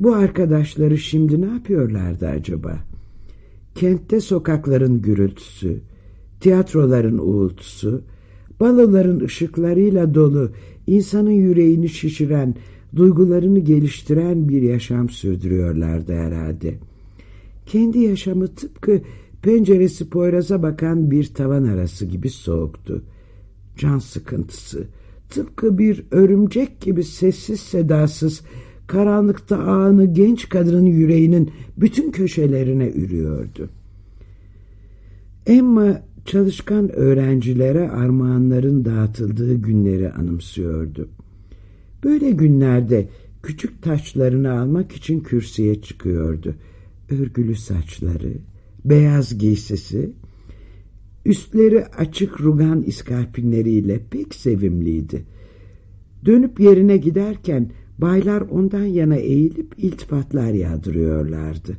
Bu arkadaşları şimdi ne yapıyorlardı acaba? Kentte sokakların gürültüsü, tiyatroların uğultusu, baloların ışıklarıyla dolu, insanın yüreğini şişiren, duygularını geliştiren bir yaşam sürdürüyorlardı herhalde. Kendi yaşamı tıpkı penceresi Poyraz'a bakan bir tavan arası gibi soğuktu. Can sıkıntısı, tıpkı bir örümcek gibi sessiz sedasız, karanlıkta ağını genç kadının yüreğinin bütün köşelerine ürüyordu. Emma çalışkan öğrencilere armağanların dağıtıldığı günleri anımsıyordu. Böyle günlerde küçük taçlarını almak için kürsüye çıkıyordu. Örgülü saçları, beyaz giysisi, üstleri açık rugan iskarpinleriyle pek sevimliydi. Dönüp yerine giderken baylar ondan yana eğilip iltifatlar yağdırıyorlardı.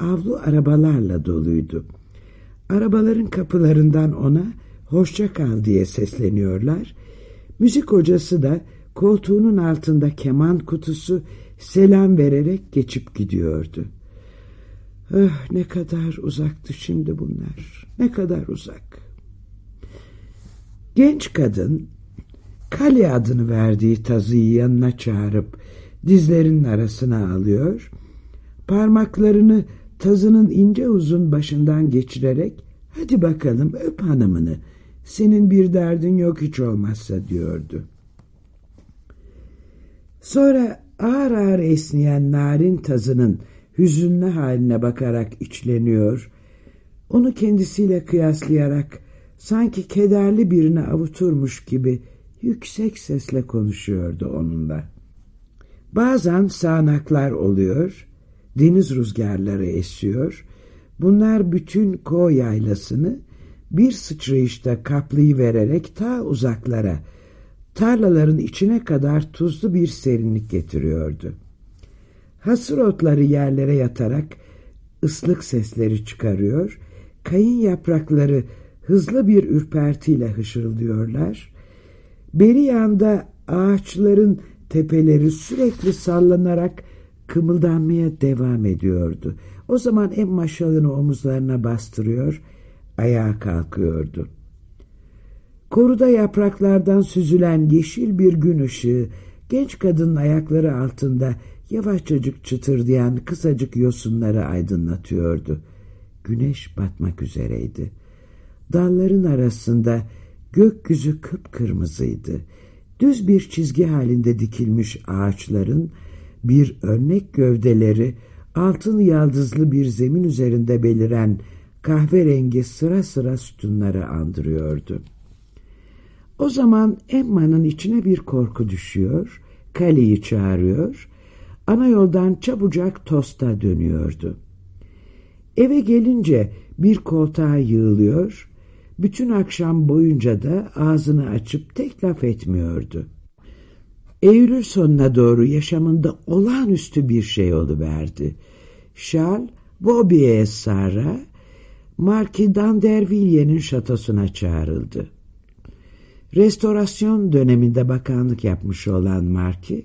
Avlu arabalarla doluydu. Arabaların kapılarından ona hoşça kal diye sesleniyorlar. Müzik hocası da koltuğunun altında keman kutusu selam vererek geçip gidiyordu. Ah ne kadar uzaktı şimdi bunlar. Ne kadar uzak. Genç kadın Kali adını verdiği tazıyı yanına çağırıp dizlerinin arasına alıyor. Parmaklarını tazının ince uzun başından geçirerek hadi bakalım öp hanımını. Senin bir derdin yok hiç olmazsa diyordu. Sonra ağır ağır esneyen narin tazının hüzünlü haline bakarak içleniyor, onu kendisiyle kıyaslayarak sanki kederli birini avuturmuş gibi yüksek sesle konuşuyordu onunla. Bazen sağanaklar oluyor, deniz rüzgarları esiyor, bunlar bütün Ko yaylasını bir sıçrayışta kaplayıvererek ta uzaklara, tarlaların içine kadar tuzlu bir serinlik getiriyordu. Hasır otları yerlere yatarak ıslık sesleri çıkarıyor, kayın yaprakları hızlı bir ürpertiyle hışırlıyorlar. Beri yanda ağaçların tepeleri sürekli sallanarak kımıldanmaya devam ediyordu. O zaman en maşalını omuzlarına bastırıyor, ayağa kalkıyordu. Koruda yapraklardan süzülen yeşil bir gün ışığı genç kadının ayakları altında yavaşçacık çıtırdayan kısacık yosunları aydınlatıyordu. Güneş batmak üzereydi. Dalların arasında gökyüzü kıpkırmızıydı. Düz bir çizgi halinde dikilmiş ağaçların bir örnek gövdeleri altın yaldızlı bir zemin üzerinde beliren kahverengi sıra sıra sütunları andırıyordu. O zaman Emma'nın içine bir korku düşüyor, Kali'yi çağırıyor, ana yoldan çabucak Tosta dönüyordu. Eve gelince bir koltuğa yığılıyor, bütün akşam boyunca da ağzını açıp tek laf etmiyordu. Eylül sonuna doğru yaşamında olağanüstü bir şey oluverdi. Charles Bobby'e Sara, Marquis d'Anderville'nin şatosuna çağrıldı. Restorasyon döneminde bakanlık yapmış olan Marquis,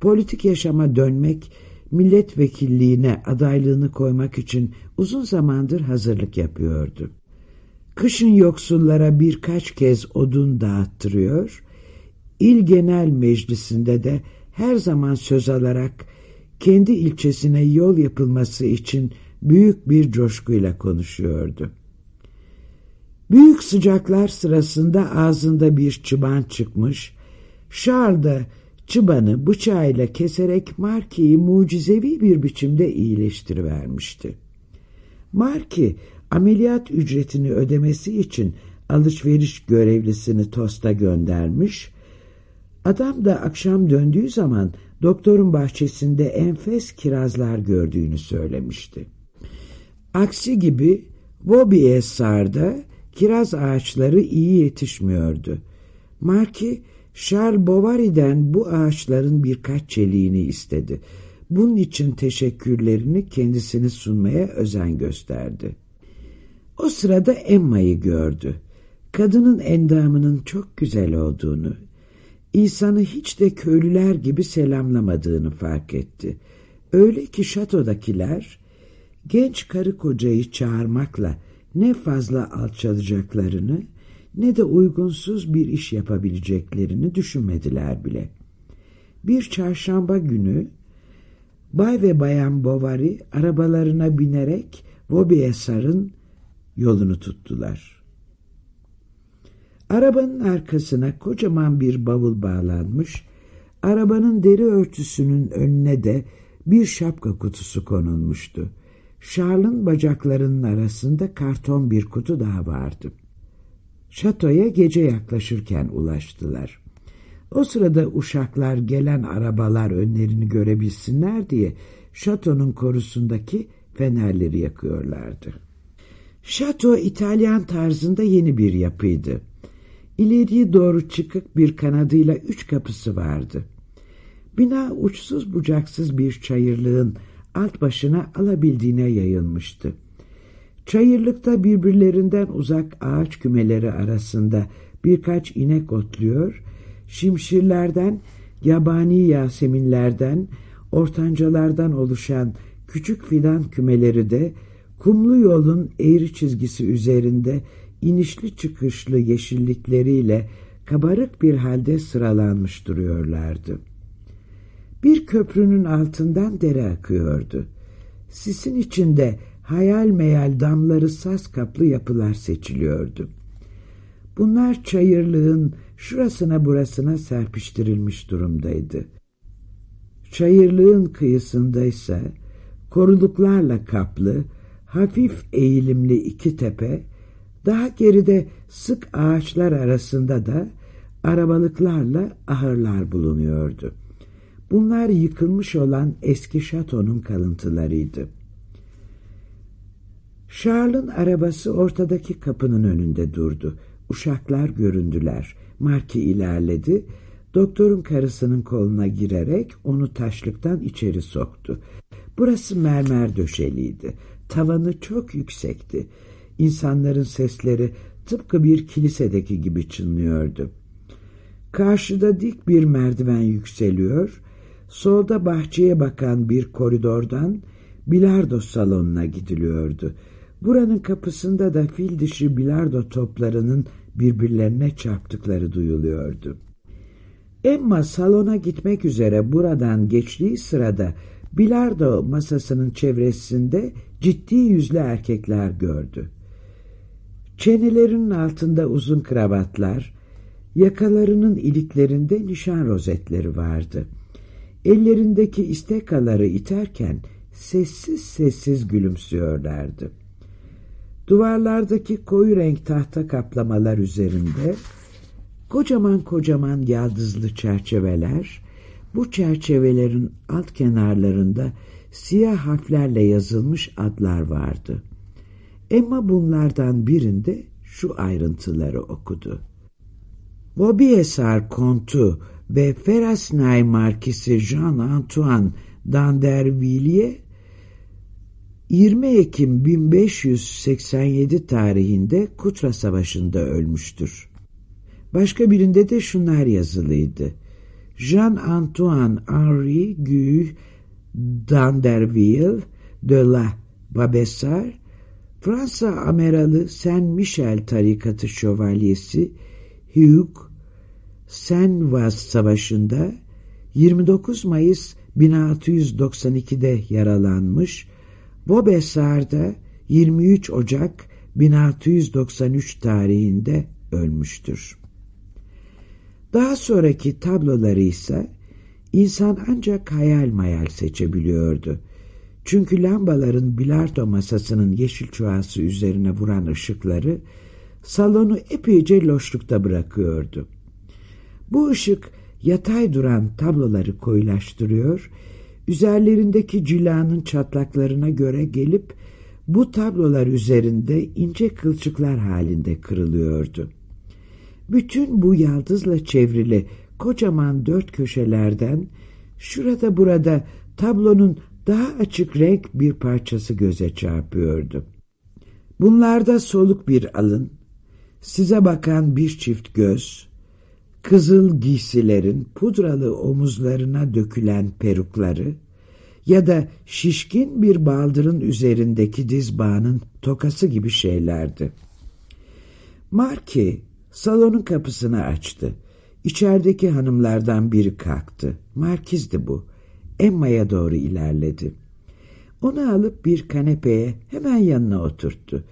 politik yaşama dönmek, milletvekilliğine adaylığını koymak için uzun zamandır hazırlık yapıyordu. Kışın yoksullara birkaç kez odun dağıttırıyor, İl Genel Meclisi'nde de her zaman söz alarak kendi ilçesine yol yapılması için büyük bir coşkuyla konuşuyordu. Büyük sıcaklar sırasında ağzında bir çıban çıkmış, Charles da çıbanı bıçağıyla keserek Marki'yi mucizevi bir biçimde iyileştirivermişti. Marki ameliyat ücretini ödemesi için alışveriş görevlisini Tosta göndermiş, adam da akşam döndüğü zaman doktorun bahçesinde enfes kirazlar gördüğünü söylemişti. Aksi gibi Bobby Sar'da kiraz ağaçları iyi yetişmiyordu. Marki, Charles Bovary'den bu ağaçların birkaç çeliğini istedi. Bunun için teşekkürlerini kendisini sunmaya özen gösterdi. O sırada Emma'yı gördü. Kadının endamının çok güzel olduğunu, İsa'nı hiç de köylüler gibi selamlamadığını fark etti. Öyle ki şatodakiler genç karı kocayı çağırmakla ne fazla alçalacaklarını ne de uygunsuz bir iş yapabileceklerini düşünmediler bile. Bir çarşamba günü Bay ve Bayan Bovary arabalarına binerek Vaubyessard'ın yolunu tuttular. Arabanın arkasına kocaman bir bavul bağlanmış, arabanın deri örtüsünün önüne de bir şapka kutusu konulmuştu. Charles'ın bacaklarının arasında karton bir kutu daha vardı. Şatoya gece yaklaşırken ulaştılar. O sırada uşaklar gelen arabalar önlerini görebilsinler diye şatonun korusundaki fenerleri yakıyorlardı. Şato İtalyan tarzında yeni bir yapıydı. İleriye doğru çıkık bir kanadıyla üç kapısı vardı. Bina uçsuz bucaksız bir çayırlığın alt başına alabildiğine yayılmıştı. Çayırlıkta birbirlerinden uzak ağaç kümeleri arasında birkaç inek otluyor, şimşirlerden, yabani yaseminlerden, ortancalardan oluşan küçük fidan kümeleri de kumlu yolun eğri çizgisi üzerinde inişli çıkışlı yeşillikleriyle kabarık bir halde sıralanmış duruyorlardı. Bir köprünün altından dere akıyordu. Sisin içinde hayal meyal damları saz kaplı yapılar seçiliyordu. Bunlar çayırlığın şurasına burasına serpiştirilmiş durumdaydı. Çayırlığın kıyısındaysa koruluklarla kaplı, hafif eğilimli iki tepe, daha geride sık ağaçlar arasında da arabalıklarla ahırlar bulunuyordu. Bunlar yıkılmış olan eski şatonun kalıntılarıydı. Charles'ın arabası ortadaki kapının önünde durdu. Uşaklar göründüler. Marki ilerledi. Doktorun karısının koluna girerek onu taşlıktan içeri soktu. Burası mermer döşeliydi. Tavanı çok yüksekti. İnsanların sesleri tıpkı bir kilisedeki gibi çınlıyordu. Karşıda dik bir merdiven yükseliyor, solda bahçeye bakan bir koridordan bilardo salonuna gidiliyordu. Buranın kapısında da fil dişi bilardo toplarının birbirlerine çarptıkları duyuluyordu. Emma salona gitmek üzere buradan geçtiği sırada bilardo masasının çevresinde ciddi yüzlü erkekler gördü. Çenelerinin altında uzun kravatlar, yakalarının iliklerinde nişan rozetleri vardı. Ellerindeki istekaları iterken sessiz sessiz gülümsüyorlardı. Duvarlardaki koyu renk tahta kaplamalar üzerinde kocaman kocaman yaldızlı çerçeveler, bu çerçevelerin alt kenarlarında siyah harflerle yazılmış adlar vardı. Emma bunlardan birinde şu ayrıntıları okudu. Vaubyessard Kontu ve Ferasnay Markisi Jean-Antoine d'Andervilliers 20 Ekim 1587 tarihinde Kutra Savaşı'nda ölmüştür. Başka birinde de şunlar yazılıydı. Jean-Antoine Henri Guy d'Anderville de la Babessar, Fransa Ameralı Saint Michel tarikatı şövalyesi Hugh Senvas Savaşı'nda 29 Mayıs 1692'de yaralanmış Vaubyessard'da 23 Ocak 1693 tarihinde ölmüştür. Daha sonraki tabloları ise insan ancak hayal mayal seçebiliyordu. Çünkü lambaların bilardo masasının yeşil çuvası üzerine vuran ışıkları salonu epeyce loşlukta bırakıyordu. Bu ışık yatay duran tabloları koyulaştırıyor üzerlerindeki cilanın çatlaklarına göre gelip bu tablolar üzerinde ince kılçıklar halinde kırılıyordu. Bütün bu yaldızla çevrili kocaman dört köşelerden şurada burada tablonun daha açık renk bir parçası göze çarpıyordu. Bunlarda soluk bir alın, size bakan bir çift göz, kızıl giysilerin pudralı omuzlarına dökülen perukları, ya da şişkin bir baldırın üzerindeki dizbağının tokası gibi şeylerdi. Marki salonun kapısını açtı. İçerideki hanımlardan biri kalktı. Markizdi bu. Emma'ya doğru ilerledi. Onu alıp bir kanepeye hemen yanına oturttu.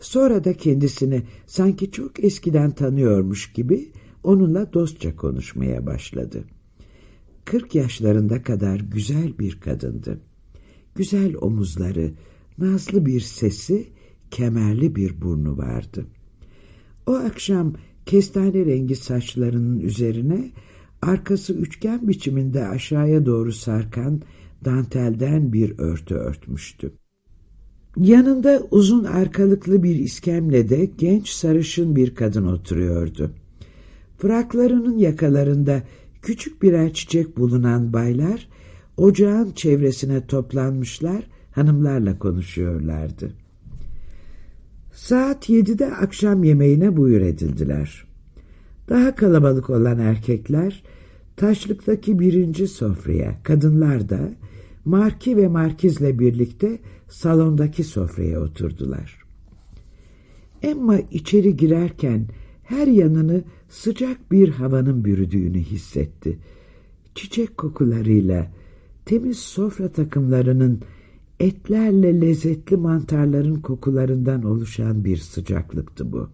Sonra da kendisini sanki çok eskiden tanıyormuş gibi onunla dostça konuşmaya başladı. Kırk yaşlarında kadar güzel bir kadındı. Güzel omuzları, nazlı bir sesi, kemerli bir burnu vardı. O akşam kestane rengi saçlarının üzerine arkası üçgen biçiminde aşağıya doğru sarkan dantelden bir örtü örtmüştü. Yanında uzun arkalıklı bir iskemlede genç sarışın bir kadın oturuyordu. Fraklarının yakalarında küçük birer çiçek bulunan baylar ocağın çevresine toplanmışlar hanımlarla konuşuyorlardı. Saat yedide akşam yemeğine buyur edildiler. Daha kalabalık olan erkekler taşlıktaki birinci sofraya, kadınlar da Marki ve Markizle birlikte salondaki sofraya oturdular. Emma içeri girerken her yanını sıcak bir havanın bürüdüğünü hissetti. Çiçek kokularıyla, temiz sofra takımlarının etlerle lezzetli mantarların kokularından oluşan bir sıcaklıktı bu.